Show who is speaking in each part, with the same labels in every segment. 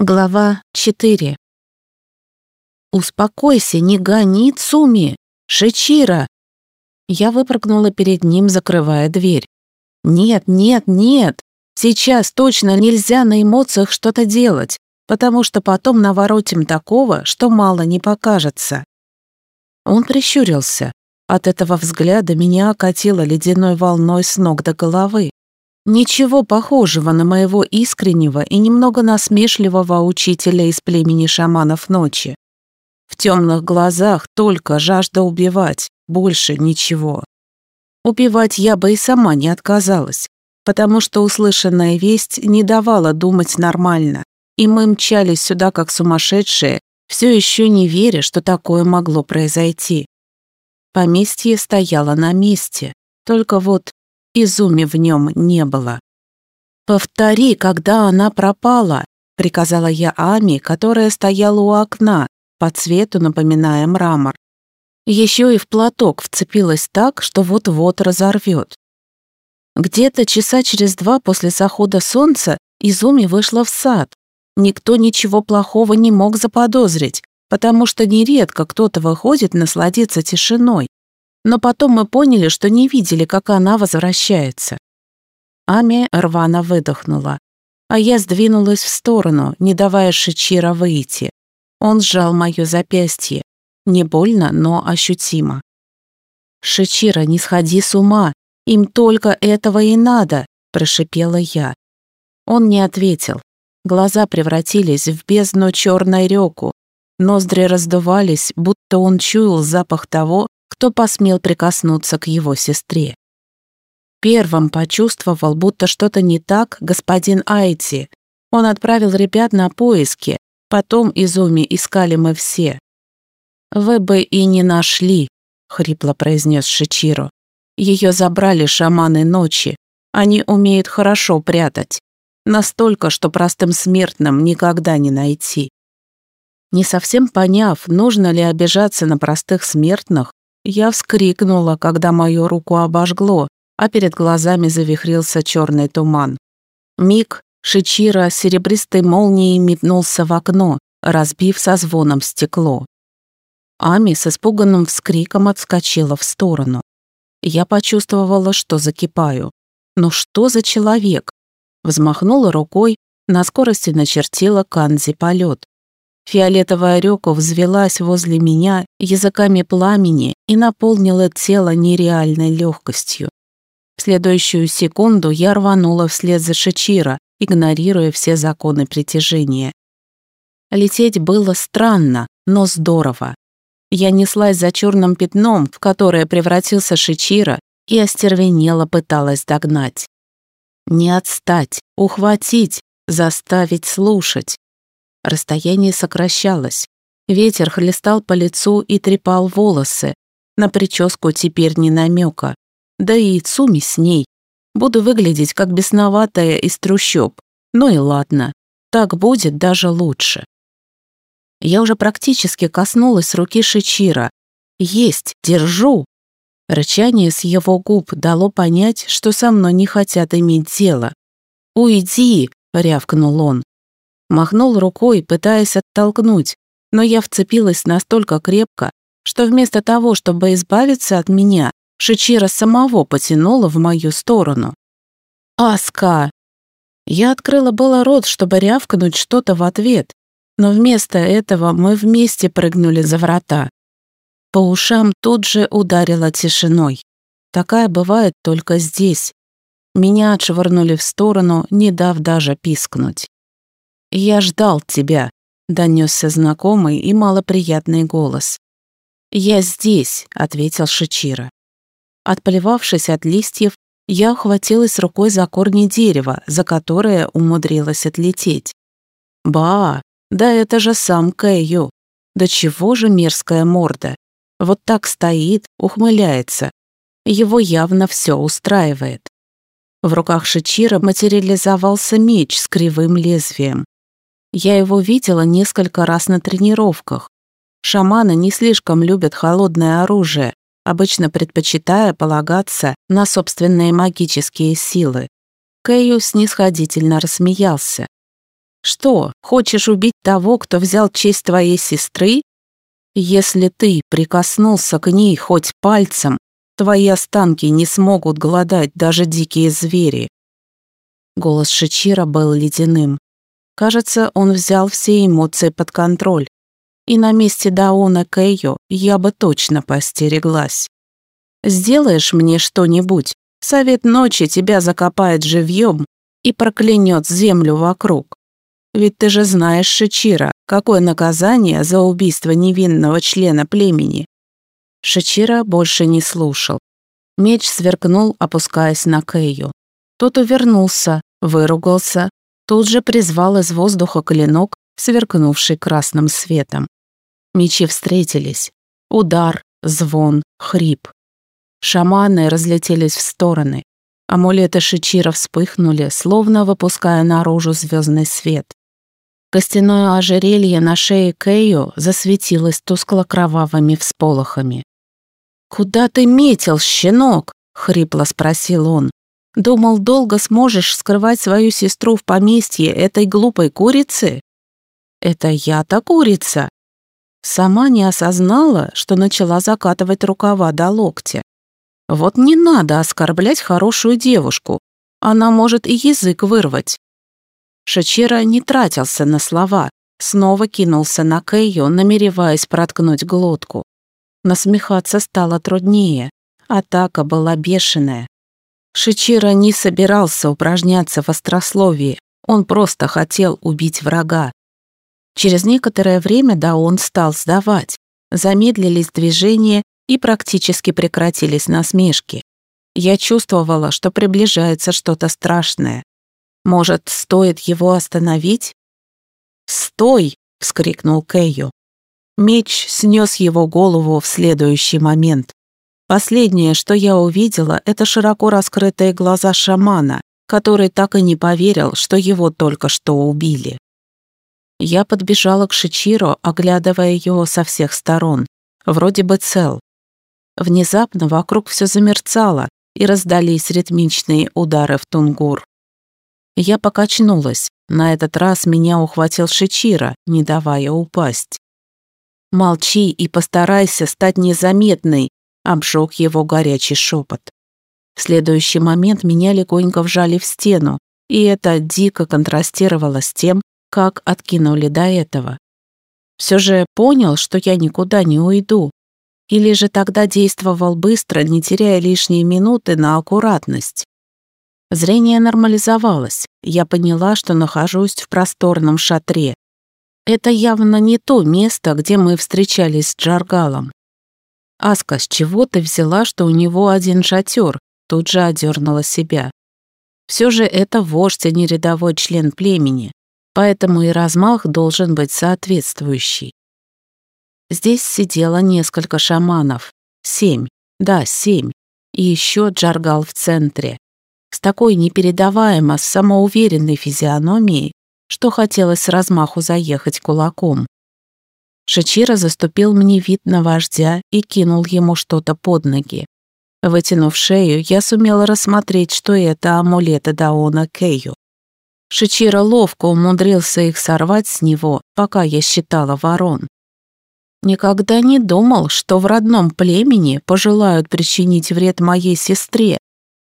Speaker 1: Глава 4 «Успокойся, не гони Цуми! Шичира!» Я выпрыгнула перед ним, закрывая дверь. «Нет, нет, нет! Сейчас точно нельзя на эмоциях что-то делать, потому что потом наворотим такого, что мало не покажется». Он прищурился. От этого взгляда меня окатило ледяной волной с ног до головы. Ничего похожего на моего искреннего и немного насмешливого учителя из племени шаманов ночи. В темных глазах только жажда убивать, больше ничего. Убивать я бы и сама не отказалась, потому что услышанная весть не давала думать нормально, и мы мчались сюда как сумасшедшие, все еще не веря, что такое могло произойти. Поместье стояло на месте, только вот Изуми в нем не было. «Повтори, когда она пропала», — приказала я Ами, которая стояла у окна, по цвету напоминая мрамор. Еще и в платок вцепилась так, что вот-вот разорвет. Где-то часа через два после захода солнца Изуми вышла в сад. Никто ничего плохого не мог заподозрить, потому что нередко кто-то выходит насладиться тишиной но потом мы поняли, что не видели, как она возвращается. Ами рвано выдохнула, а я сдвинулась в сторону, не давая Шичира выйти. Он сжал мое запястье. Не больно, но ощутимо. «Шичира, не сходи с ума, им только этого и надо», – прошипела я. Он не ответил. Глаза превратились в бездну черной реку. Ноздри раздувались, будто он чуял запах того, кто посмел прикоснуться к его сестре. Первым почувствовал, будто что-то не так, господин Айти. Он отправил ребят на поиски, потом Изуми искали мы все. «Вы бы и не нашли», — хрипло произнес Шичиро. «Ее забрали шаманы ночи. Они умеют хорошо прятать. Настолько, что простым смертным никогда не найти». Не совсем поняв, нужно ли обижаться на простых смертных, я вскрикнула, когда мою руку обожгло, а перед глазами завихрился черный туман. Миг Шичира серебристой молнией метнулся в окно, разбив со звоном стекло. Ами с испуганным вскриком отскочила в сторону. Я почувствовала, что закипаю. Ну что за человек? Взмахнула рукой, на скорости начертила канзи полет. Фиолетовая река взвелась возле меня языками пламени и наполнила тело нереальной легкостью. В следующую секунду я рванула вслед за Шичира, игнорируя все законы притяжения. Лететь было странно, но здорово. Я неслась за черным пятном, в которое превратился Шичира, и остервенело пыталась догнать. Не отстать, ухватить, заставить слушать. Расстояние сокращалось. Ветер хлестал по лицу и трепал волосы. На прическу теперь не намека. Да и Цуми с ней. Буду выглядеть как бесноватая из трущоб. Ну и ладно. Так будет даже лучше. Я уже практически коснулась руки Шичира. «Есть, держу!» Рычание с его губ дало понять, что со мной не хотят иметь дело. «Уйди!» — рявкнул он. Махнул рукой, пытаясь оттолкнуть, но я вцепилась настолько крепко, что вместо того, чтобы избавиться от меня, Шичира самого потянула в мою сторону. «Аска!» Я открыла было рот, чтобы рявкнуть что-то в ответ, но вместо этого мы вместе прыгнули за врата. По ушам тут же ударила тишиной. Такая бывает только здесь. Меня отшвырнули в сторону, не дав даже пискнуть. «Я ждал тебя», — донесся знакомый и малоприятный голос. «Я здесь», — ответил Шичира. Отплевавшись от листьев, я ухватилась рукой за корни дерева, за которое умудрилась отлететь. «Ба, да это же сам Кэйю. Да чего же мерзкая морда. Вот так стоит, ухмыляется. Его явно все устраивает». В руках Шичира материализовался меч с кривым лезвием. Я его видела несколько раз на тренировках. Шаманы не слишком любят холодное оружие, обычно предпочитая полагаться на собственные магические силы. Кэю снисходительно рассмеялся. Что, хочешь убить того, кто взял честь твоей сестры? Если ты прикоснулся к ней хоть пальцем, твои останки не смогут голодать даже дикие звери. Голос Шичира был ледяным. Кажется, он взял все эмоции под контроль. И на месте Даона Кэйо я бы точно постереглась. «Сделаешь мне что-нибудь, совет ночи тебя закопает живьем и проклянет землю вокруг. Ведь ты же знаешь, Шичира, какое наказание за убийство невинного члена племени». Шичира больше не слушал. Меч сверкнул, опускаясь на Кэйю. Тот увернулся, выругался, тут же призвал из воздуха клинок, сверкнувший красным светом. Мечи встретились. Удар, звон, хрип. Шаманы разлетелись в стороны. Амулеты Шичира вспыхнули, словно выпуская наружу звездный свет. Костяное ожерелье на шее Кэйо засветилось тускло-кровавыми всполохами. «Куда ты метил, щенок?» — хрипло спросил он. «Думал, долго сможешь скрывать свою сестру в поместье этой глупой курицы?» «Это я-то курица!» Сама не осознала, что начала закатывать рукава до локтя. Вот не надо оскорблять хорошую девушку. Она может и язык вырвать. Шачира не тратился на слова, снова кинулся на Кэйо, намереваясь проткнуть глотку. Насмехаться стало труднее. Атака была бешеная. Шичира не собирался упражняться в острословии, он просто хотел убить врага. Через некоторое время Даон стал сдавать. Замедлились движения и практически прекратились насмешки. Я чувствовала, что приближается что-то страшное. Может, стоит его остановить? «Стой!» — вскрикнул Кэйо. Меч снес его голову в следующий момент. Последнее, что я увидела, это широко раскрытые глаза шамана, который так и не поверил, что его только что убили. Я подбежала к Шичиро, оглядывая его со всех сторон. Вроде бы цел. Внезапно вокруг все замерцало, и раздались ритмичные удары в тунгур. Я покачнулась. На этот раз меня ухватил Шичира, не давая упасть. «Молчи и постарайся стать незаметной», — обжег его горячий шепот. В следующий момент меня легонько вжали в стену, и это дико контрастировало с тем, как откинули до этого. Все же понял, что я никуда не уйду. Или же тогда действовал быстро, не теряя лишние минуты на аккуратность. Зрение нормализовалось. Я поняла, что нахожусь в просторном шатре. Это явно не то место, где мы встречались с Джаргалом. «Аска, с чего ты взяла, что у него один шатер?» Тут же одернула себя. Все же это вождь, а не рядовой член племени, поэтому и размах должен быть соответствующий. Здесь сидело несколько шаманов. Семь. Да, семь. И еще Джаргал в центре с такой непередаваемо самоуверенной физиономией, что хотелось размаху заехать кулаком. Шачира заступил мне вид на вождя и кинул ему что-то под ноги. Вытянув шею, я сумела рассмотреть, что это амулеты Даона Кею. Шичира ловко умудрился их сорвать с него, пока я считала ворон. Никогда не думал, что в родном племени пожелают причинить вред моей сестре,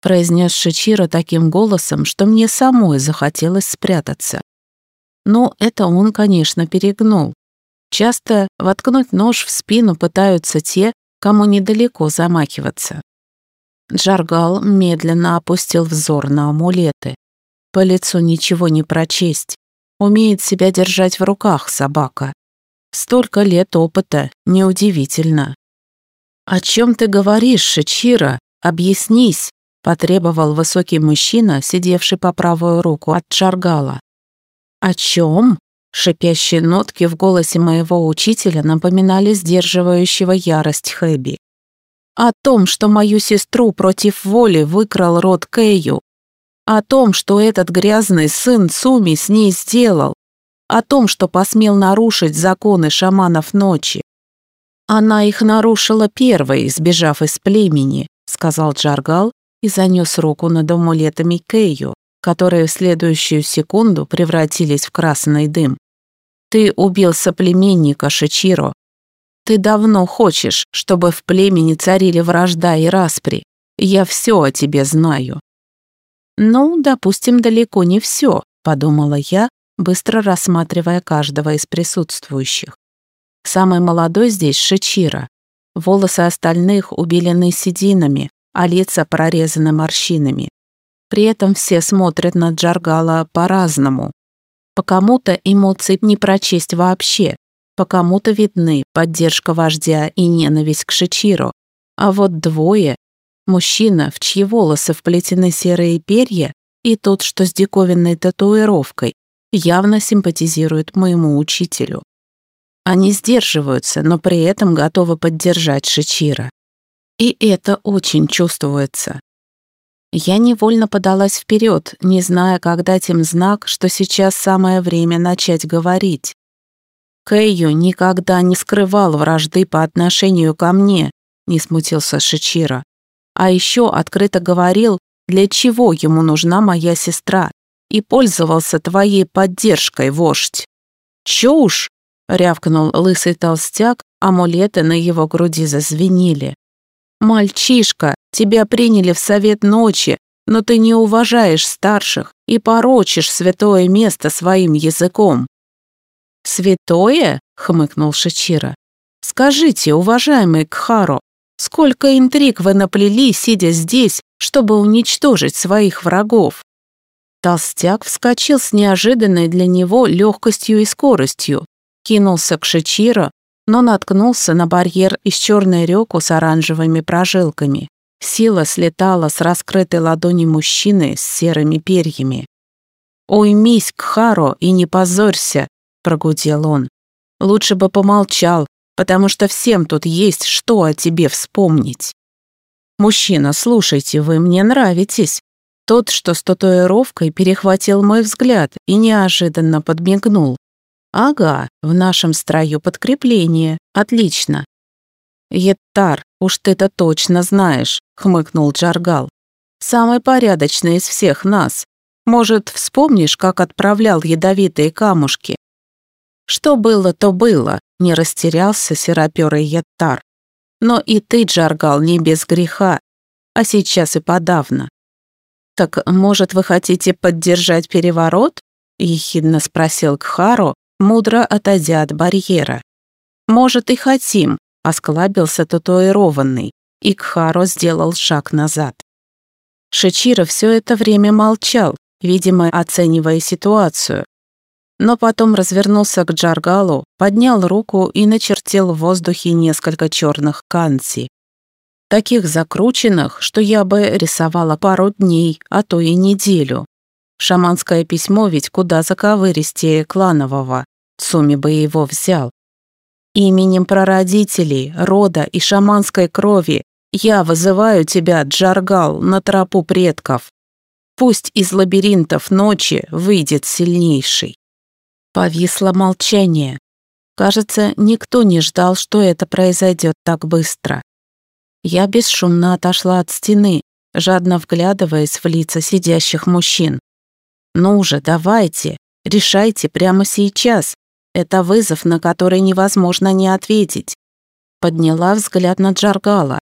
Speaker 1: произнес Шичиро таким голосом, что мне самой захотелось спрятаться. Но это он, конечно, перегнул. Часто воткнуть нож в спину пытаются те, кому недалеко замахиваться. Джаргал медленно опустил взор на амулеты. По лицу ничего не прочесть. Умеет себя держать в руках собака. Столько лет опыта, неудивительно. «О чем ты говоришь, Шичира? Объяснись!» потребовал высокий мужчина, сидевший по правую руку от Джаргала. «О чем?» Шипящие нотки в голосе моего учителя напоминали сдерживающего ярость Хэби. «О том, что мою сестру против воли выкрал род Кэю. О том, что этот грязный сын Цуми с ней сделал. О том, что посмел нарушить законы шаманов ночи. Она их нарушила первой, сбежав из племени», — сказал Джаргал и занес руку над амулетами Кэю, которые в следующую секунду превратились в красный дым. «Ты убил соплеменника Шичиро. Ты давно хочешь, чтобы в племени царили вражда и распри. Я все о тебе знаю». «Ну, допустим, далеко не все», — подумала я, быстро рассматривая каждого из присутствующих. Самый молодой здесь Шичира. Волосы остальных убелены сединами, а лица прорезаны морщинами. При этом все смотрят на Джаргала по-разному. По кому-то эмоций не прочесть вообще, по кому-то видны поддержка вождя и ненависть к Шичиру. А вот двое – мужчина, в чьи волосы вплетены серые перья, и тот, что с диковинной татуировкой, явно симпатизирует моему учителю. Они сдерживаются, но при этом готовы поддержать Шичира. И это очень чувствуется. Я невольно подалась вперед, не зная, как дать им знак, что сейчас самое время начать говорить. Кэйю никогда не скрывал вражды по отношению ко мне, не смутился Шичира. А еще открыто говорил, для чего ему нужна моя сестра, и пользовался твоей поддержкой, вождь. Чушь! рявкнул лысый толстяк, амулеты на его груди зазвенели. «Мальчишка, тебя приняли в совет ночи, но ты не уважаешь старших и порочишь святое место своим языком». «Святое?» — хмыкнул Шичира. «Скажите, уважаемый Кхаро, сколько интриг вы наплели, сидя здесь, чтобы уничтожить своих врагов?» Толстяк вскочил с неожиданной для него легкостью и скоростью, кинулся к Шичиро, но наткнулся на барьер из черной реку с оранжевыми прожилками. Сила слетала с раскрытой ладони мужчины с серыми перьями. «Уймись, Кхаро, и не позорься», — прогудел он. «Лучше бы помолчал, потому что всем тут есть что о тебе вспомнить». «Мужчина, слушайте, вы мне нравитесь». Тот, что с татуировкой, перехватил мой взгляд и неожиданно подмигнул. «Ага, в нашем строю подкрепление. Отлично». «Еттар, уж ты-то точно знаешь», — хмыкнул Джаргал. «Самый порядочный из всех нас. Может, вспомнишь, как отправлял ядовитые камушки?» «Что было, то было», — не растерялся сероперый Еттар. «Но и ты, Джаргал, не без греха, а сейчас и подавно». «Так, может, вы хотите поддержать переворот?» — ехидно спросил Кхаро, мудро отойдя от барьера. «Может, и хотим», — осклабился татуированный, и Кхаро сделал шаг назад. Шичиро все это время молчал, видимо, оценивая ситуацию. Но потом развернулся к Джаргалу, поднял руку и начертил в воздухе несколько черных канци. Таких закрученных, что я бы рисовала пару дней, а то и неделю. Шаманское письмо ведь куда заковыристее кланового. Суми бы его взял. Именем прародителей, рода и шаманской крови я вызываю тебя, Джаргал, на тропу предков. Пусть из лабиринтов ночи выйдет сильнейший. Повисло молчание. Кажется, никто не ждал, что это произойдет так быстро. Я бесшумно отошла от стены, жадно вглядываясь в лица сидящих мужчин. «Ну же, давайте, решайте прямо сейчас. Это вызов, на который невозможно не ответить». Подняла взгляд на Джаргала.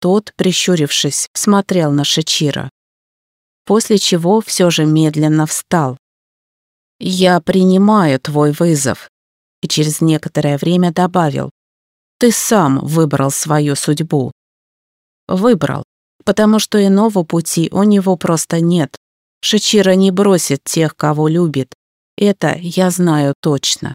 Speaker 1: Тот, прищурившись, смотрел на Шичира. После чего все же медленно встал. «Я принимаю твой вызов», и через некоторое время добавил. «Ты сам выбрал свою судьбу». Выбрал, потому что иного пути у него просто нет. Шичира не бросит тех, кого любит. Это я знаю точно.